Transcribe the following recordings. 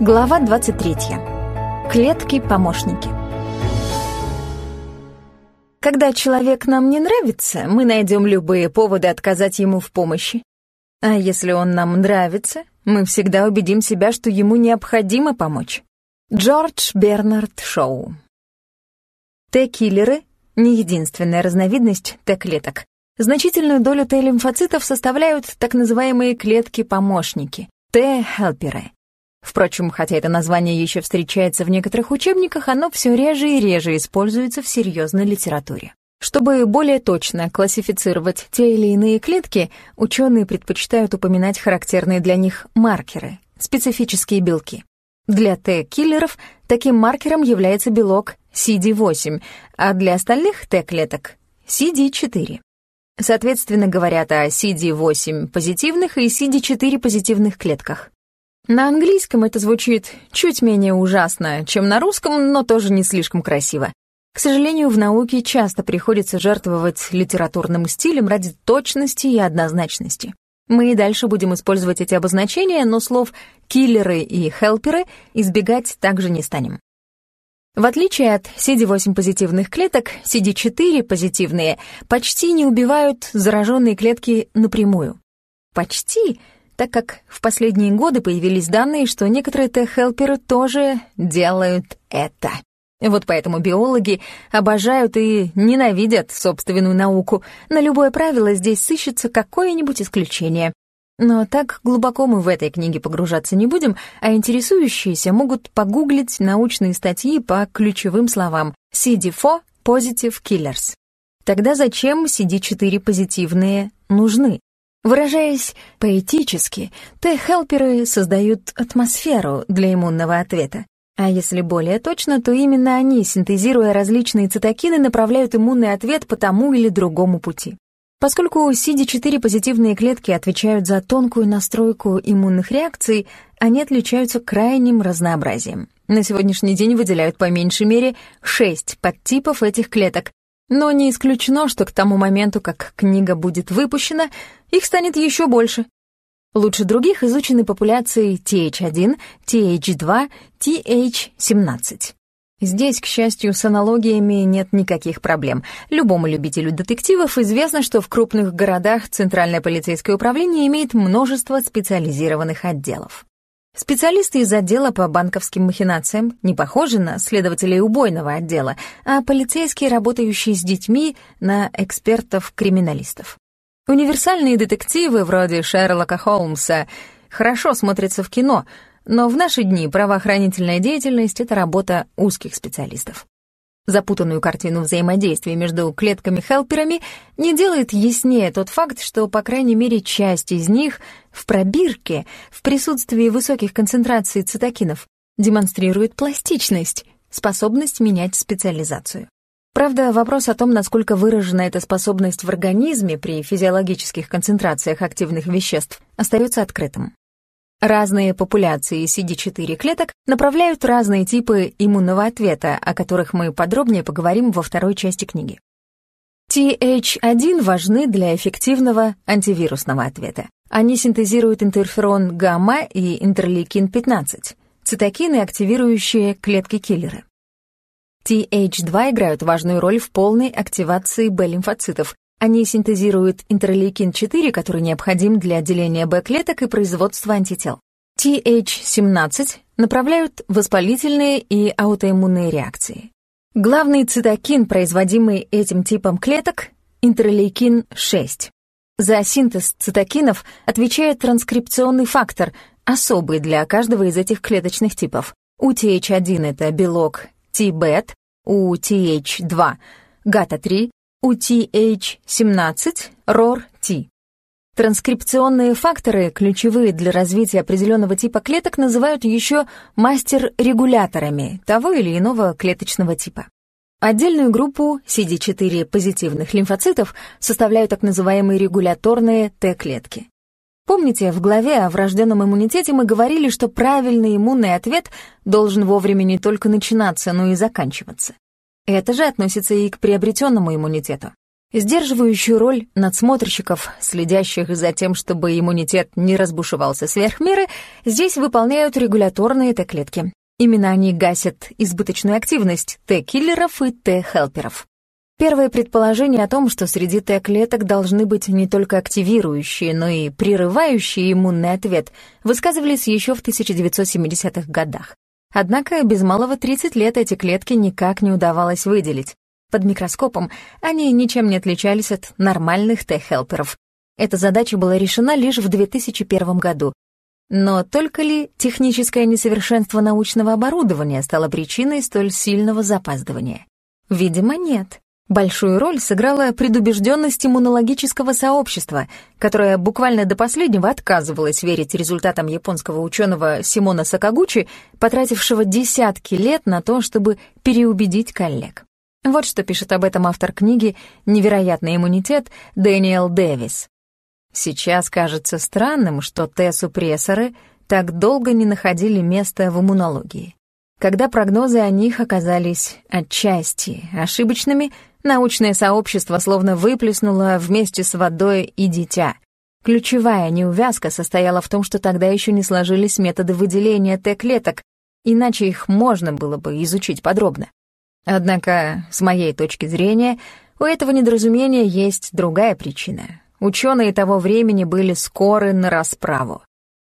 Глава 23. Клетки-помощники. Когда человек нам не нравится, мы найдем любые поводы отказать ему в помощи. А если он нам нравится, мы всегда убедим себя, что ему необходимо помочь. Джордж Бернард Шоу. Т-киллеры — не единственная разновидность Т-клеток. Значительную долю Т-лимфоцитов составляют так называемые клетки-помощники — Т-хелперы. Впрочем, хотя это название еще встречается в некоторых учебниках, оно все реже и реже используется в серьезной литературе. Чтобы более точно классифицировать те или иные клетки, ученые предпочитают упоминать характерные для них маркеры, специфические белки. Для Т-киллеров таким маркером является белок CD8, а для остальных Т-клеток — CD4. Соответственно, говорят о CD8 позитивных и CD4 позитивных клетках. На английском это звучит чуть менее ужасно, чем на русском, но тоже не слишком красиво. К сожалению, в науке часто приходится жертвовать литературным стилем ради точности и однозначности. Мы и дальше будем использовать эти обозначения, но слов «киллеры» и «хелперы» избегать также не станем. В отличие от CD8 позитивных клеток, CD4 позитивные почти не убивают зараженные клетки напрямую. Почти так как в последние годы появились данные, что некоторые Т-хелперы тоже делают это. Вот поэтому биологи обожают и ненавидят собственную науку. На любое правило здесь сыщется какое-нибудь исключение. Но так глубоко мы в этой книге погружаться не будем, а интересующиеся могут погуглить научные статьи по ключевым словам CD4 Positive Killers. Тогда зачем CD4 позитивные нужны? Выражаясь поэтически, Т-хелперы создают атмосферу для иммунного ответа. А если более точно, то именно они, синтезируя различные цитокины, направляют иммунный ответ по тому или другому пути. Поскольку CD4 позитивные клетки отвечают за тонкую настройку иммунных реакций, они отличаются крайним разнообразием. На сегодняшний день выделяют по меньшей мере 6 подтипов этих клеток, но не исключено, что к тому моменту, как книга будет выпущена, их станет еще больше. Лучше других изучены популяции TH1, TH2, TH17. Здесь, к счастью, с аналогиями нет никаких проблем. Любому любителю детективов известно, что в крупных городах Центральное полицейское управление имеет множество специализированных отделов. Специалисты из отдела по банковским махинациям не похожи на следователей убойного отдела, а полицейские, работающие с детьми, на экспертов-криминалистов. Универсальные детективы вроде Шерлока Холмса хорошо смотрятся в кино, но в наши дни правоохранительная деятельность — это работа узких специалистов. Запутанную картину взаимодействия между клетками-хелперами не делает яснее тот факт, что, по крайней мере, часть из них в пробирке, в присутствии высоких концентраций цитокинов, демонстрирует пластичность, способность менять специализацию. Правда, вопрос о том, насколько выражена эта способность в организме при физиологических концентрациях активных веществ, остается открытым. Разные популяции CD4 клеток направляют разные типы иммунного ответа, о которых мы подробнее поговорим во второй части книги. TH1 важны для эффективного антивирусного ответа. Они синтезируют интерферон гамма и интерлейкин-15, цитокины, активирующие клетки-киллеры. TH2 играют важную роль в полной активации Б-лимфоцитов, они синтезируют интерлейкин-4, который необходим для отделения Б-клеток и производства антител. TH17 направляют воспалительные и аутоиммунные реакции. Главный цитокин, производимый этим типом клеток, интерлейкин-6. За синтез цитокинов отвечает транскрипционный фактор, особый для каждого из этих клеточных типов. У TH1 это белок T-бет, у TH2 — гата-3, у TH17 ROR-T. Транскрипционные факторы, ключевые для развития определенного типа клеток, называют еще мастер-регуляторами того или иного клеточного типа. Отдельную группу CD4 позитивных лимфоцитов составляют так называемые регуляторные Т-клетки. Помните, в главе о врожденном иммунитете мы говорили, что правильный иммунный ответ должен вовремя не только начинаться, но и заканчиваться. Это же относится и к приобретенному иммунитету. Сдерживающую роль надсмотрщиков, следящих за тем, чтобы иммунитет не разбушевался сверх меры, здесь выполняют регуляторные Т-клетки. Именно они гасят избыточную активность Т-киллеров и Т-хелперов. Первое предположение о том, что среди Т-клеток должны быть не только активирующие, но и прерывающие иммунный ответ, высказывались еще в 1970-х годах. Однако без малого 30 лет эти клетки никак не удавалось выделить. Под микроскопом они ничем не отличались от нормальных Т-хелперов. Эта задача была решена лишь в 2001 году. Но только ли техническое несовершенство научного оборудования стало причиной столь сильного запаздывания? Видимо, нет. Большую роль сыграла предубежденность иммунологического сообщества, которое буквально до последнего отказывалось верить результатам японского ученого Симона Сакагучи, потратившего десятки лет на то, чтобы переубедить коллег. Вот что пишет об этом автор книги «Невероятный иммунитет» Дэниел Дэвис. Сейчас кажется странным, что Т-супрессоры так долго не находили места в иммунологии. Когда прогнозы о них оказались отчасти ошибочными, научное сообщество словно выплеснуло вместе с водой и дитя. Ключевая неувязка состояла в том, что тогда еще не сложились методы выделения Т-клеток, иначе их можно было бы изучить подробно. Однако, с моей точки зрения, у этого недоразумения есть другая причина. Ученые того времени были скоры на расправу.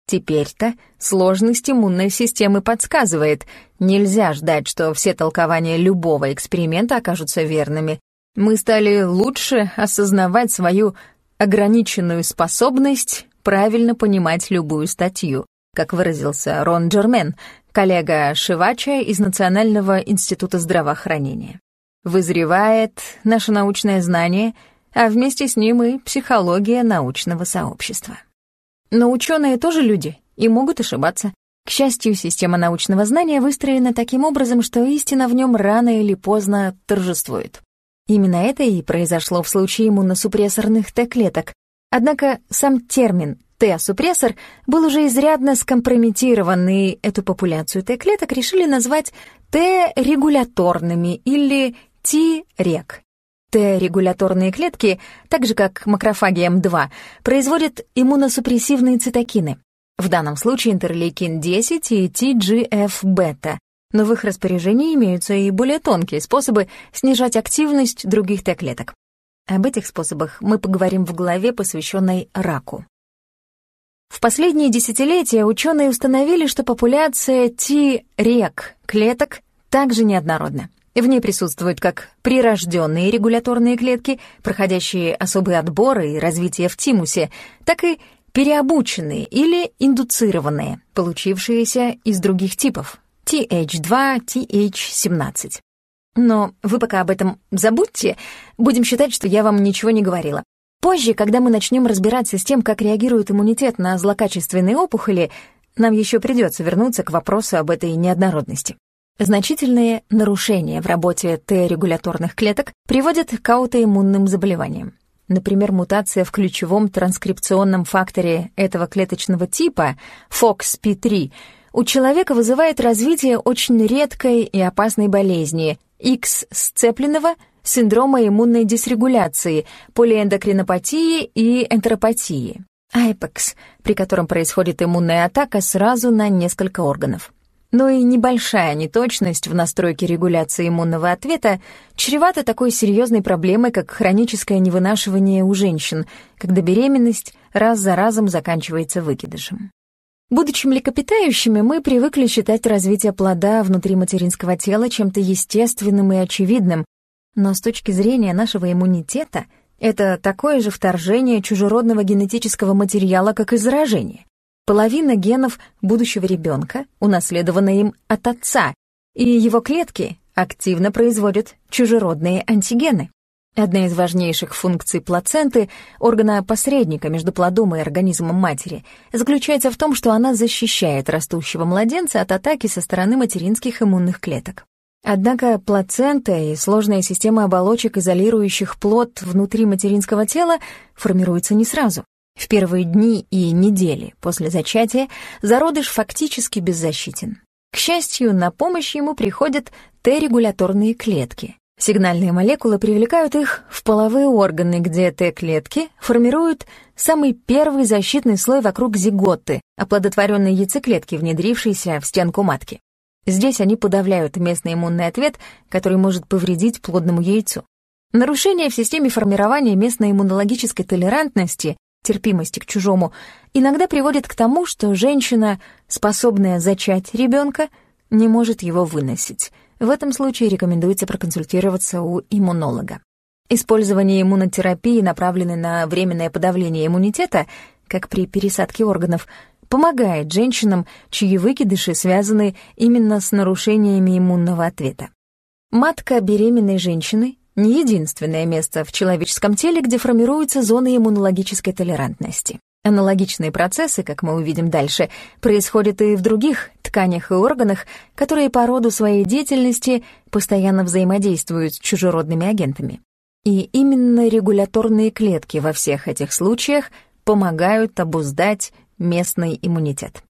Теперь-то сложность иммунной системы подсказывает, нельзя ждать, что все толкования любого эксперимента окажутся верными. Мы стали лучше осознавать свою ограниченную способность правильно понимать любую статью, как выразился Рон Джермен, коллега Шивача из Национального института здравоохранения. Вызревает наше научное знание, а вместе с ним и психология научного сообщества. Но ученые тоже люди и могут ошибаться. К счастью, система научного знания выстроена таким образом, что истина в нем рано или поздно торжествует. Именно это и произошло в случае иммуносупрессорных Т-клеток. Однако сам термин Т-супрессор был уже изрядно скомпрометирован, и эту популяцию Т-клеток решили назвать Т-регуляторными или Т-рек. Т-регуляторные клетки, так же как макрофаги М2, производят иммуносупрессивные цитокины, в данном случае интерлейкин-10 и TGF-бета, но в их распоряжении имеются и более тонкие способы снижать активность других Т-клеток. Об этих способах мы поговорим в главе, посвященной раку. В последние десятилетия ученые установили, что популяция T-рек клеток также неоднородна. В ней присутствуют как прирожденные регуляторные клетки, проходящие особый отбор и развитие в тимусе, так и переобученные или индуцированные, получившиеся из других типов TH2, TH17. Но вы пока об этом забудьте, будем считать, что я вам ничего не говорила. Позже, когда мы начнем разбираться с тем, как реагирует иммунитет на злокачественные опухоли, нам еще придется вернуться к вопросу об этой неоднородности. Значительные нарушения в работе Т-регуляторных клеток приводят к аутоиммунным заболеваниям. Например, мутация в ключевом транскрипционном факторе этого клеточного типа, FOXP3, у человека вызывает развитие очень редкой и опасной болезни X-сцепленного синдрома иммунной дисрегуляции, полиэндокринопатии и энтеропатии, айпекс, при котором происходит иммунная атака сразу на несколько органов. Но и небольшая неточность в настройке регуляции иммунного ответа чревата такой серьезной проблемой, как хроническое невынашивание у женщин, когда беременность раз за разом заканчивается выкидышем. Будучи млекопитающими, мы привыкли считать развитие плода внутри материнского тела чем-то естественным и очевидным, но с точки зрения нашего иммунитета это такое же вторжение чужеродного генетического материала, как и заражение. Половина генов будущего ребенка унаследована им от отца, и его клетки активно производят чужеродные антигены. Одна из важнейших функций плаценты, органа посредника между плодом и организмом матери, заключается в том, что она защищает растущего младенца от атаки со стороны материнских иммунных клеток. Однако плацента и сложная система оболочек, изолирующих плод внутри материнского тела, формируются не сразу. В первые дни и недели после зачатия зародыш фактически беззащитен. К счастью, на помощь ему приходят Т-регуляторные клетки, Сигнальные молекулы привлекают их в половые органы, где Т-клетки формируют самый первый защитный слой вокруг зиготы, оплодотворенной яйцеклетки, внедрившейся в стенку матки. Здесь они подавляют местный иммунный ответ, который может повредить плодному яйцу. Нарушение в системе формирования местной иммунологической толерантности, терпимости к чужому, иногда приводит к тому, что женщина, способная зачать ребенка, не может его выносить — в этом случае рекомендуется проконсультироваться у иммунолога. Использование иммунотерапии, направленной на временное подавление иммунитета, как при пересадке органов, помогает женщинам, чьи выкидыши связаны именно с нарушениями иммунного ответа. Матка беременной женщины — не единственное место в человеческом теле, где формируются зоны иммунологической толерантности. Аналогичные процессы, как мы увидим дальше, происходят и в других тканях и органах, которые по роду своей деятельности постоянно взаимодействуют с чужеродными агентами. И именно регуляторные клетки во всех этих случаях помогают обуздать местный иммунитет.